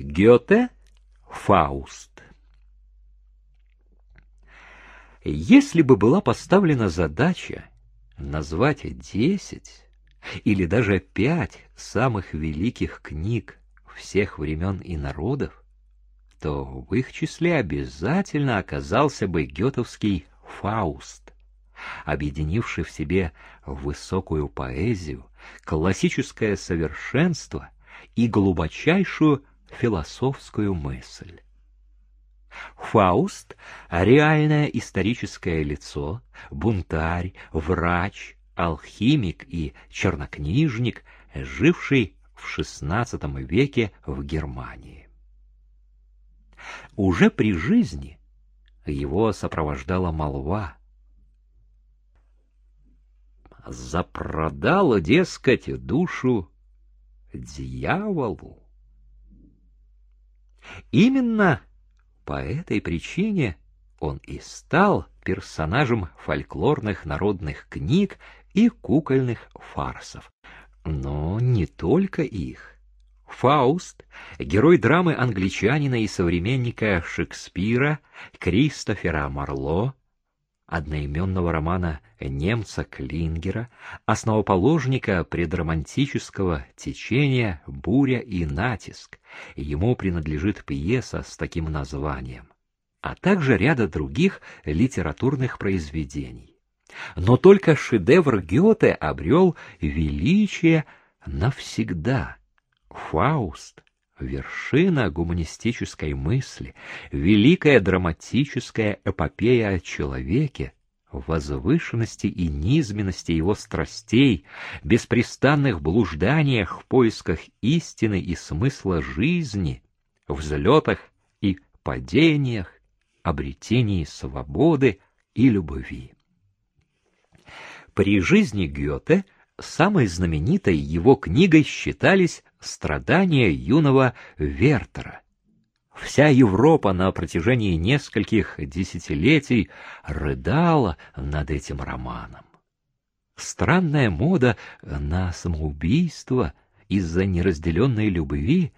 Гёте Фауст. Если бы была поставлена задача назвать десять или даже пять самых великих книг всех времен и народов, то в их числе обязательно оказался бы гетовский «Фауст», объединивший в себе высокую поэзию, классическое совершенство и глубочайшую философскую мысль. Фауст — реальное историческое лицо, бунтарь, врач, алхимик и чернокнижник, живший в XVI веке в Германии. Уже при жизни его сопровождала молва. Запродала, дескать, душу дьяволу. Именно по этой причине он и стал персонажем фольклорных народных книг и кукольных фарсов. Но не только их. Фауст, герой драмы англичанина и современника Шекспира Кристофера Марло, одноименного романа немца Клингера, основоположника предромантического течения «Буря и натиск». Ему принадлежит пьеса с таким названием, а также ряда других литературных произведений. Но только шедевр Гёте обрел величие навсегда. Фауст — вершина гуманистической мысли, великая драматическая эпопея о человеке, возвышенности и низменности его страстей, беспрестанных блужданиях в поисках истины и смысла жизни, взлетах и падениях, обретении свободы и любви. При жизни Гёте самой знаменитой его книгой считались «Страдания юного Вертера». Вся Европа на протяжении нескольких десятилетий рыдала над этим романом. Странная мода на самоубийство из-за неразделенной любви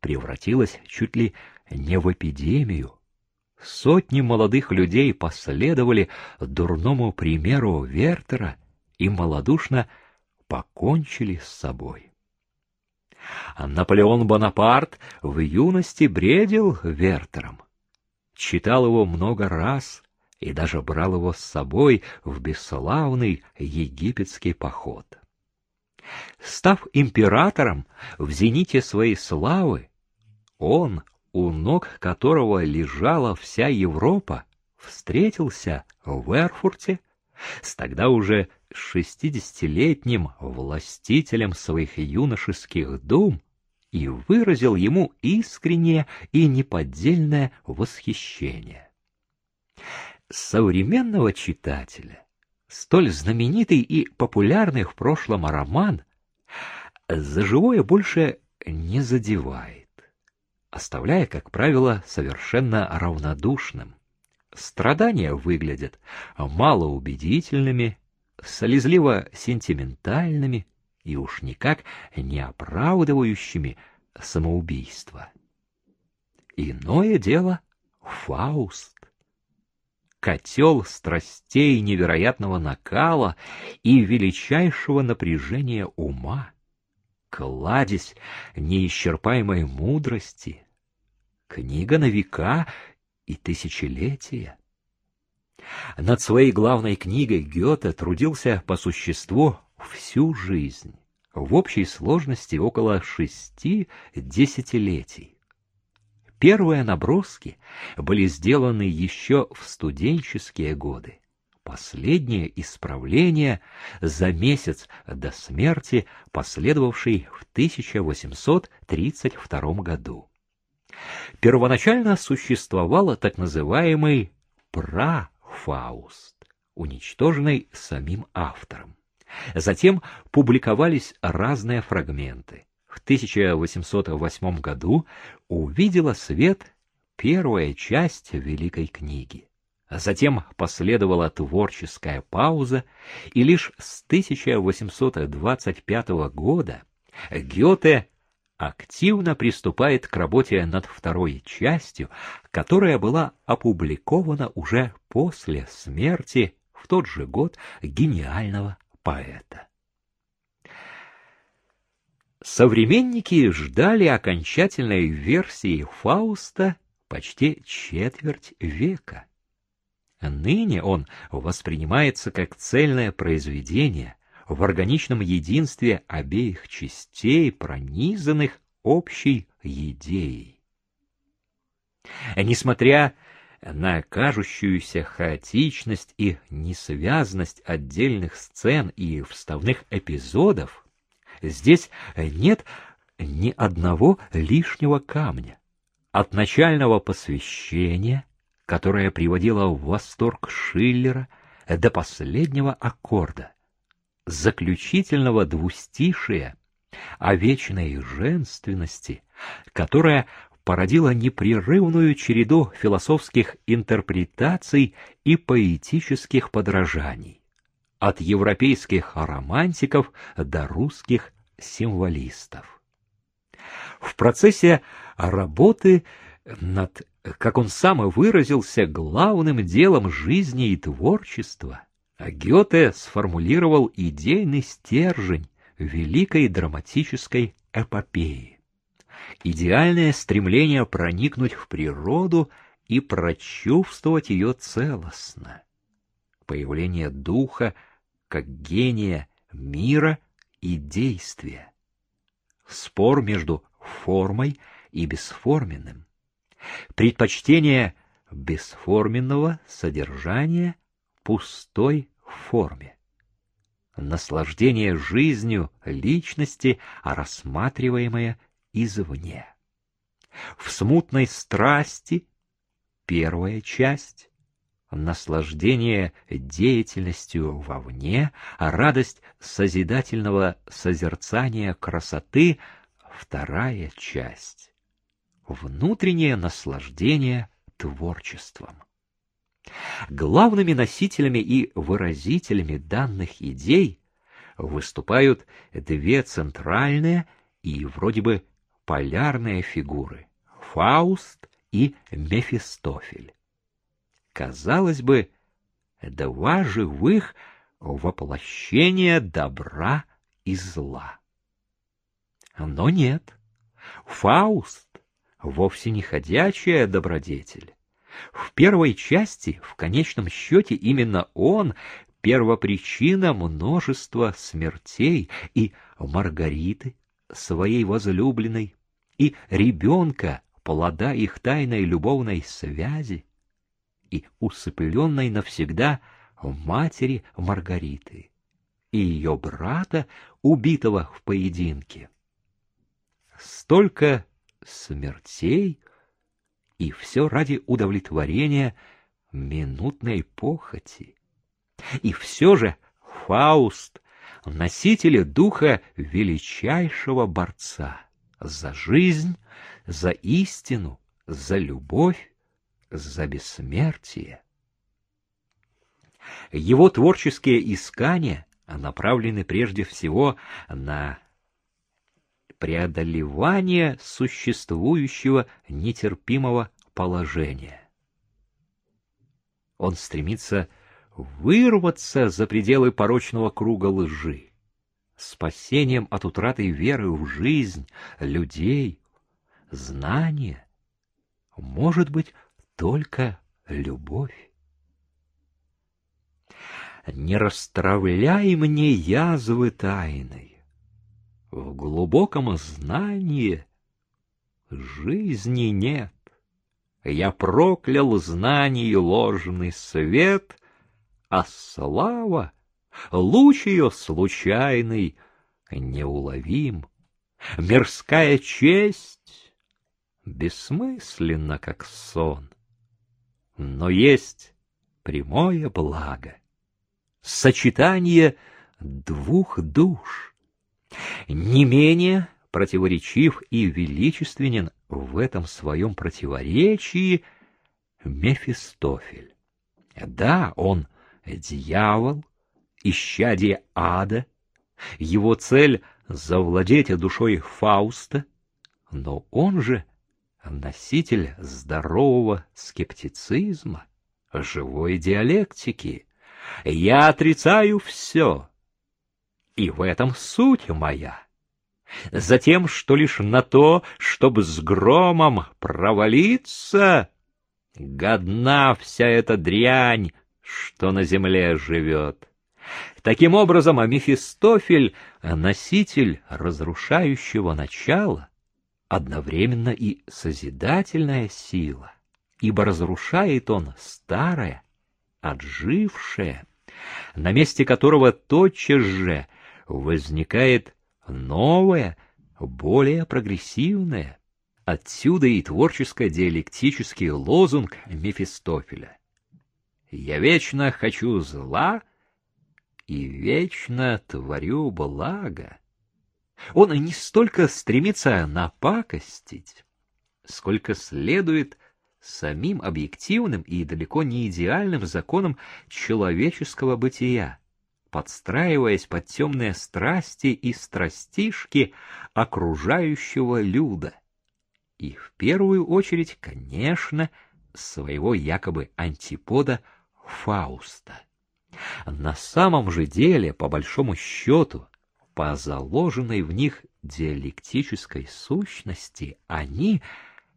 превратилась чуть ли не в эпидемию. Сотни молодых людей последовали дурному примеру Вертера и малодушно покончили с собой. Наполеон Бонапарт в юности бредил Вертером, читал его много раз и даже брал его с собой в бесславный египетский поход. Став императором в зените своей славы, он у ног которого лежала вся Европа, встретился в Эрфурте с тогда уже шестидесятилетним властителем своих юношеских дум и выразил ему искреннее и неподдельное восхищение. Современного читателя столь знаменитый и популярный в прошлом роман за живое больше не задевает оставляя, как правило, совершенно равнодушным. Страдания выглядят малоубедительными, слезливо-сентиментальными и уж никак не оправдывающими самоубийство. Иное дело — Фауст. Котел страстей невероятного накала и величайшего напряжения ума, кладезь неисчерпаемой мудрости, книга на века и тысячелетия. Над своей главной книгой Гёте трудился по существу всю жизнь, в общей сложности около шести десятилетий. Первые наброски были сделаны еще в студенческие годы. Последнее исправление за месяц до смерти, последовавшей в 1832 году. Первоначально существовало так называемый «прафауст», уничтоженный самим автором. Затем публиковались разные фрагменты. В 1808 году увидела свет первая часть Великой книги. Затем последовала творческая пауза, и лишь с 1825 года Гёте активно приступает к работе над второй частью, которая была опубликована уже после смерти в тот же год гениального поэта. Современники ждали окончательной версии Фауста почти четверть века. Ныне он воспринимается как цельное произведение в органичном единстве обеих частей, пронизанных общей идеей. Несмотря на кажущуюся хаотичность и несвязность отдельных сцен и вставных эпизодов, Здесь нет ни одного лишнего камня. От начального посвящения, которое приводило в восторг Шиллера, до последнего аккорда, заключительного двустишия о вечной женственности, которая породила непрерывную череду философских интерпретаций и поэтических подражаний от европейских романтиков до русских символистов. В процессе работы над, как он сам выразился, главным делом жизни и творчества, Гёте сформулировал идейный стержень великой драматической эпопеи. Идеальное стремление проникнуть в природу и прочувствовать ее целостно. Появление духа как гения мира и действия. Спор между формой и бесформенным. Предпочтение бесформенного содержания пустой форме. Наслаждение жизнью личности, рассматриваемое извне. В смутной страсти первая часть наслаждение деятельностью вовне, а радость созидательного созерцания красоты — вторая часть. Внутреннее наслаждение творчеством. Главными носителями и выразителями данных идей выступают две центральные и вроде бы полярные фигуры — Фауст и Мефистофель казалось бы, два живых воплощения добра и зла. Но нет, Фауст вовсе не ходячая добродетель. В первой части, в конечном счете, именно он — первопричина множества смертей и Маргариты, своей возлюбленной, и ребенка, плода их тайной любовной связи и усыпленной навсегда матери Маргариты и ее брата, убитого в поединке. Столько смертей, и все ради удовлетворения минутной похоти. И все же Фауст, носитель духа величайшего борца за жизнь, за истину, за любовь, за бессмертие. Его творческие искания направлены прежде всего на преодолевание существующего нетерпимого положения. Он стремится вырваться за пределы порочного круга лжи, спасением от утраты веры в жизнь, людей, знания, может быть, только любовь. Не расстравляй мне язвы тайной, в глубоком знании жизни нет. Я проклял знаний ложный свет, а слава, луч ее случайный, неуловим. Мирская честь бессмысленна, как сон но есть прямое благо, сочетание двух душ. Не менее противоречив и величественен в этом своем противоречии Мефистофель. Да, он дьявол, исчадие ада, его цель — завладеть душой Фауста, но он же носитель здорового скептицизма, живой диалектики. Я отрицаю все, и в этом суть моя. Затем, что лишь на то, чтобы с громом провалиться, годна вся эта дрянь, что на земле живет. Таким образом, Мефистофель — носитель разрушающего начала, одновременно и созидательная сила, ибо разрушает он старое, отжившее, на месте которого тотчас же возникает новое, более прогрессивное. Отсюда и творческо-диалектический лозунг Мефистофеля. «Я вечно хочу зла и вечно творю благо». Он не столько стремится напакостить, сколько следует самим объективным и далеко не идеальным законам человеческого бытия, подстраиваясь под темные страсти и страстишки окружающего люда. И в первую очередь, конечно, своего якобы антипода Фауста. На самом же деле, по большому счету, по заложенной в них диалектической сущности, они,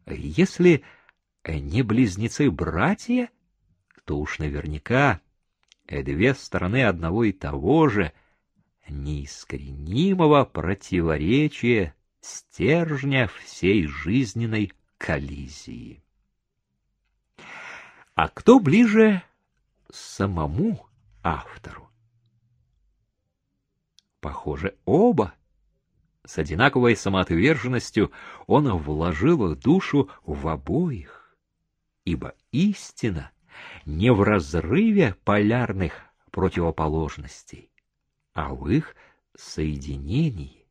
если не близнецы-братья, то уж наверняка две стороны одного и того же неискоренимого противоречия стержня всей жизненной коллизии. А кто ближе самому автору? Похоже, оба. С одинаковой самоотверженностью он вложил душу в обоих, ибо истина не в разрыве полярных противоположностей, а в их соединении,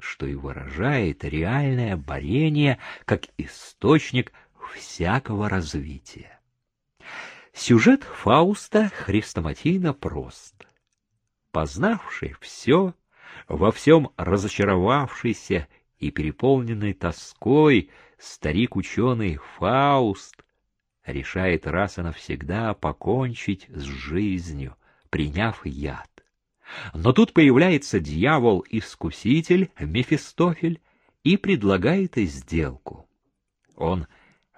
что и выражает реальное борение как источник всякого развития. Сюжет Фауста хрестоматийно прост познавший все, во всем разочаровавшийся и переполненный тоской, старик-ученый Фауст решает раз и навсегда покончить с жизнью, приняв яд. Но тут появляется дьявол-искуситель Мефистофель и предлагает и сделку. Он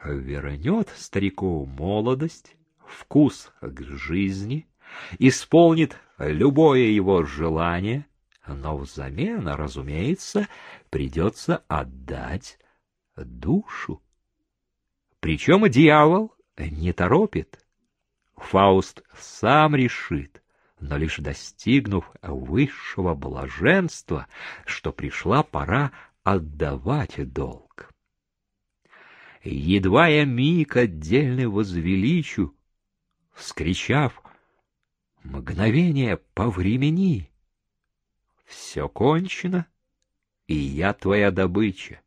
вернет старику молодость, вкус к жизни, исполнит любое его желание, но взамен, разумеется, придется отдать душу. Причем дьявол не торопит. Фауст сам решит, но лишь достигнув высшего блаженства, что пришла пора отдавать долг. Едва я миг отдельный возвеличу, вскричав Мгновение по времени. Все кончено, и я твоя добыча,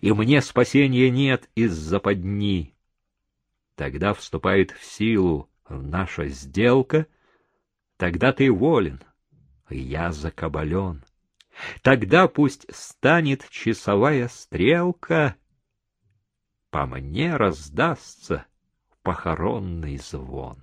и мне спасения нет из-за подни. Тогда вступает в силу наша сделка, тогда ты волен, я закабален. Тогда пусть станет часовая стрелка, по мне раздастся похоронный звон.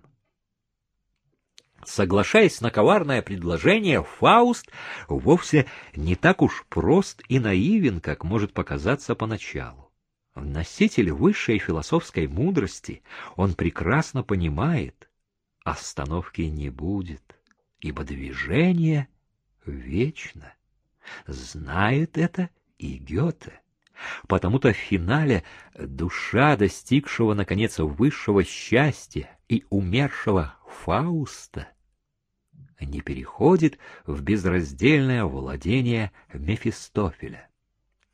Соглашаясь на коварное предложение, Фауст вовсе не так уж прост и наивен, как может показаться поначалу. Носитель высшей философской мудрости, он прекрасно понимает, остановки не будет, ибо движение вечно. Знает это и Гёте. Потому-то в финале душа достигшего, наконец, высшего счастья и умершего Фауста не переходит в безраздельное владение Мефистофеля.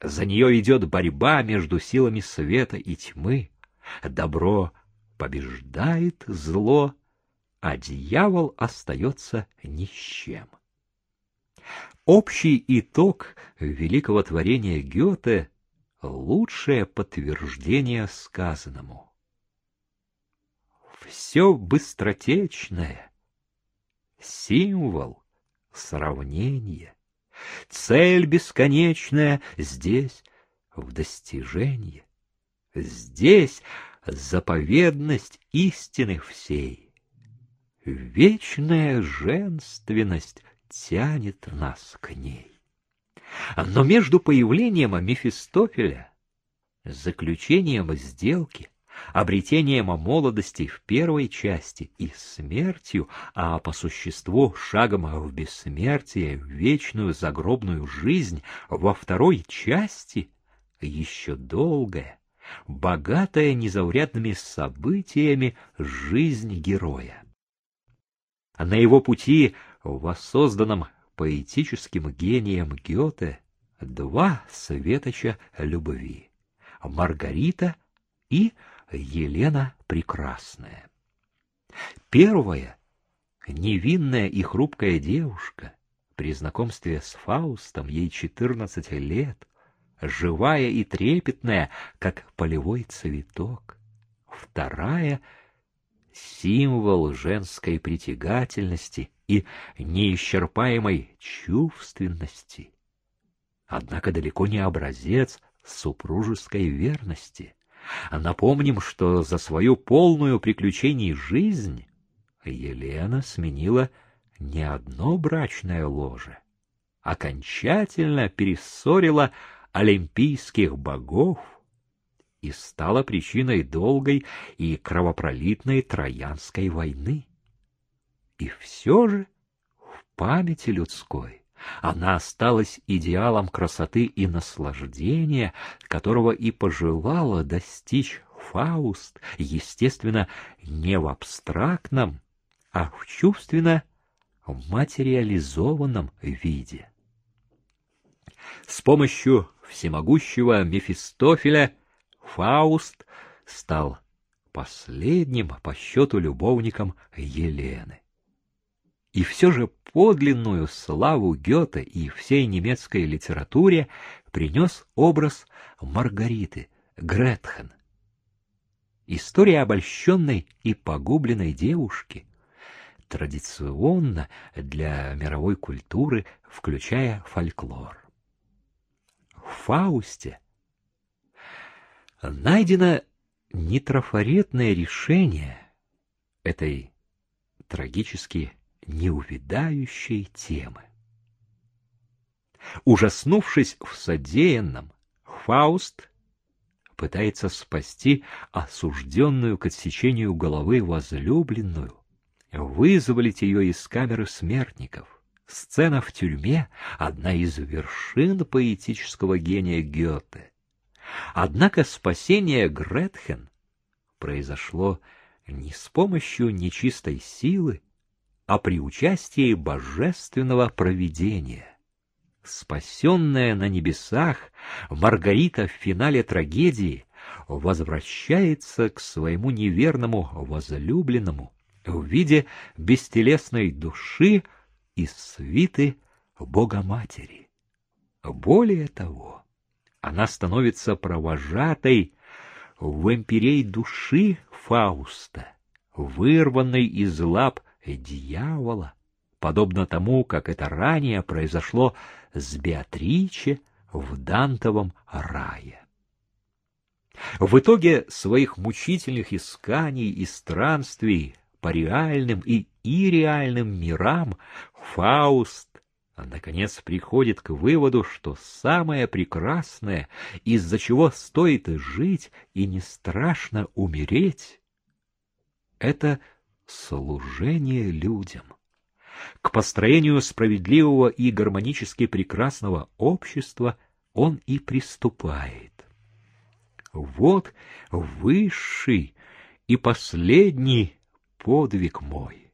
За нее идет борьба между силами света и тьмы. Добро побеждает зло, а дьявол остается ни с чем. Общий итог великого творения Гёте — лучшее подтверждение сказанному. Все быстротечное, символ, сравнение. Цель бесконечная здесь в достижение. Здесь заповедность истины всей. Вечная женственность тянет нас к ней. Но между появлением Мефистофеля, заключением сделки, обретением молодости в первой части и смертью, а по существу шагом в бессмертие, в вечную загробную жизнь во второй части еще долгая, богатая незаурядными событиями жизнь героя. На его пути, воссозданном поэтическим гением Гёте, два светоча любви — Маргарита и Елена Прекрасная. Первая — невинная и хрупкая девушка, при знакомстве с Фаустом ей четырнадцать лет, живая и трепетная, как полевой цветок. Вторая — символ женской притягательности и неисчерпаемой чувственности. Однако далеко не образец супружеской верности. Напомним, что за свою полную приключений жизнь Елена сменила не одно брачное ложе, окончательно перессорила олимпийских богов и стала причиной долгой и кровопролитной Троянской войны. И все же в памяти людской она осталась идеалом красоты и наслаждения, которого и пожелала достичь Фауст, естественно, не в абстрактном, а в чувственно материализованном виде. С помощью всемогущего Мефистофеля Фауст стал последним по счету любовником Елены. И все же подлинную славу Гёте и всей немецкой литературе принес образ Маргариты, Гретхен. История обольщенной и погубленной девушки, традиционно для мировой культуры, включая фольклор. В Фаусте найдено нетрафаретное решение этой трагически неувидающей темы. Ужаснувшись в содеянном, Фауст пытается спасти осужденную к отсечению головы возлюбленную, вызволить ее из камеры смертников. Сцена в тюрьме — одна из вершин поэтического гения Гёте. Однако спасение Гретхен произошло не с помощью нечистой силы, а при участии божественного провидения. Спасенная на небесах, Маргарита в финале трагедии возвращается к своему неверному возлюбленному в виде бестелесной души и свиты Богоматери. Более того, она становится провожатой вампирей души Фауста, вырванной из лап дьявола, подобно тому, как это ранее произошло с Беатриче в Дантовом рае. В итоге своих мучительных исканий и странствий по реальным и ирреальным мирам Фауст наконец приходит к выводу, что самое прекрасное, из-за чего стоит жить и не страшно умереть, это служение людям. К построению справедливого и гармонически прекрасного общества он и приступает. Вот высший и последний подвиг мой.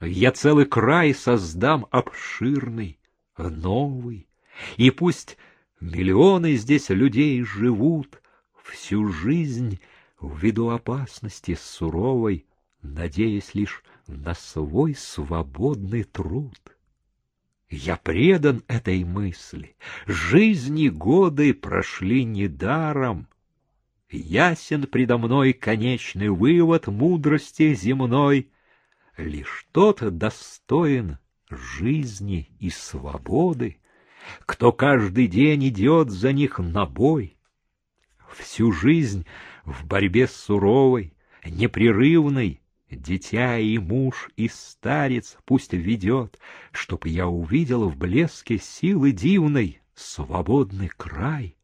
Я целый край создам обширный, новый, и пусть миллионы здесь людей живут всю жизнь в виду опасности суровой, надеясь лишь на свой свободный труд. Я предан этой мысли, жизни годы прошли недаром. Ясен предо мной конечный вывод мудрости земной. Лишь тот достоин жизни и свободы, кто каждый день идет за них на бой. Всю жизнь в борьбе суровой, непрерывной, Дитя и муж, и старец пусть ведет, Чтоб я увидел в блеске силы дивной Свободный край,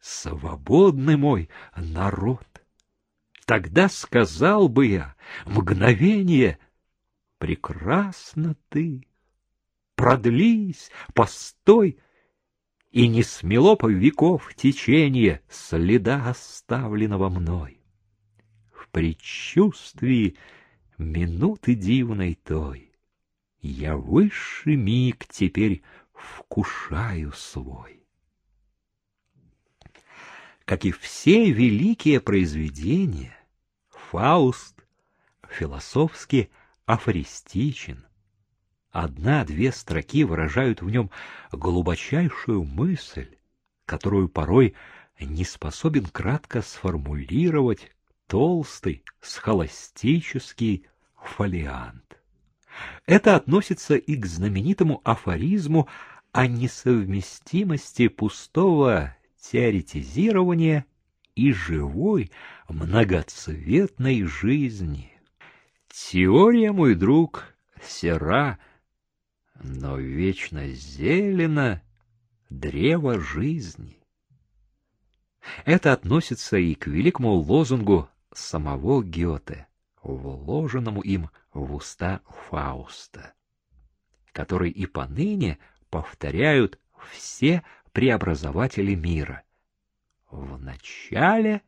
свободный мой народ. Тогда сказал бы я, мгновение, Прекрасно ты, продлись, постой, И не смело по веков течение Следа оставленного мной. В предчувствии минуты дивной той. Я высший миг теперь вкушаю свой. Как и все великие произведения, Фауст философски афористичен. Одна-две строки выражают в нем глубочайшую мысль, которую порой не способен кратко сформулировать толстый, схоластический фолиант. Это относится и к знаменитому афоризму о несовместимости пустого теоретизирования и живой многоцветной жизни. Теория, мой друг, сера, но вечно зелено древо жизни. Это относится и к великому лозунгу самого Гёте, вложенному им в уста Фауста, который и поныне повторяют все преобразователи мира. В начале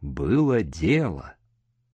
было дело —